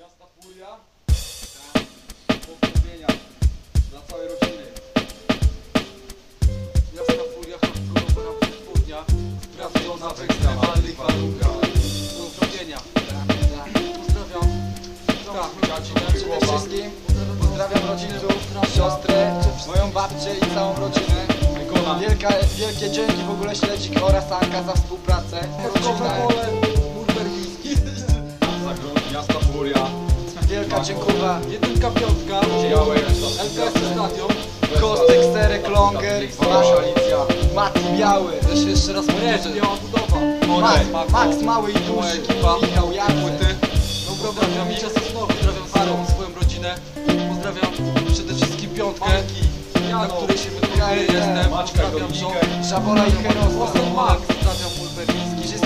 Miasta Furia. Pozdrowienia dla całej rodziny. Miasta Furia, hardkorowa południa. Sprawdzona w ekstremalnych warunkach. Pozdrowienia. Pozdrawiam. Tak, Przede wszystkim pozdrawiam rodziców, siostrę, moją babcię i całą rodzinę. Wielka, wielkie dzięki w ogóle Śledzik oraz Anka za współpracę. Rodzinę. Wielka dziękuwa. Jedynka, piątka. Białek. LKS Stadion. Kostek, Serek, Longer, Alicja. Mati Biały, Też jeszcze raz powtórzę. Biała budowa. Max, Max Mały i Duży. Michał Jacek. Płyty. Pozdrawiam Micia Sosnowy, pozdrawiam całą swoją rodzinę. Pozdrawiam przede wszystkim piątkę, na której się wytłumaczę jestem. Pozdrawiam żonę. Żabola i Heros. Max.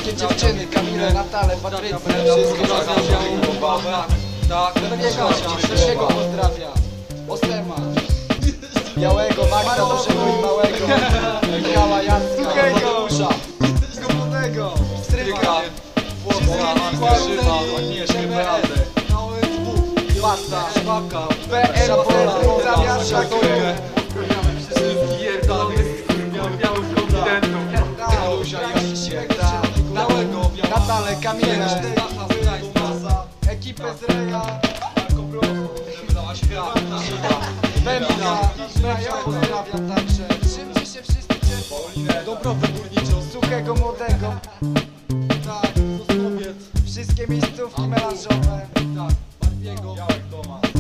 Wszystkie dziewczyny, Kamilę, Natalę, Pozdrawiam Patrycję, wszystkie Pozdrawiam pozdrawiam. białą babę. Tak, Wszystkiego, Kasia. wszystkiego pozdrawiam. Osema. Białego, Magda, Dużego i Małego. Michała, Jacka, Mateusza. Zgubionego. Stryka. Płocka, Angielżyna, Agnieszkę, Beatę. Na OSW. Basta. Szwaka. PL, pozdrawiam Szlakowe. Pierdolony Stacha, Stacha. Ekipę z Reja. Bemina. Ja pozdrawiam także. Czymcie się wszyscy ciepło. Dobrowy górniczą. Suchego, młodego. Tak. Wszystkie miejscówki melanżowe. Tak, Barbiego. Białek Tomasz.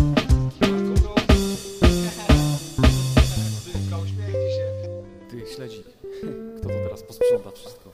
Ty, śledzik. Kto to teraz posprząta wszystko?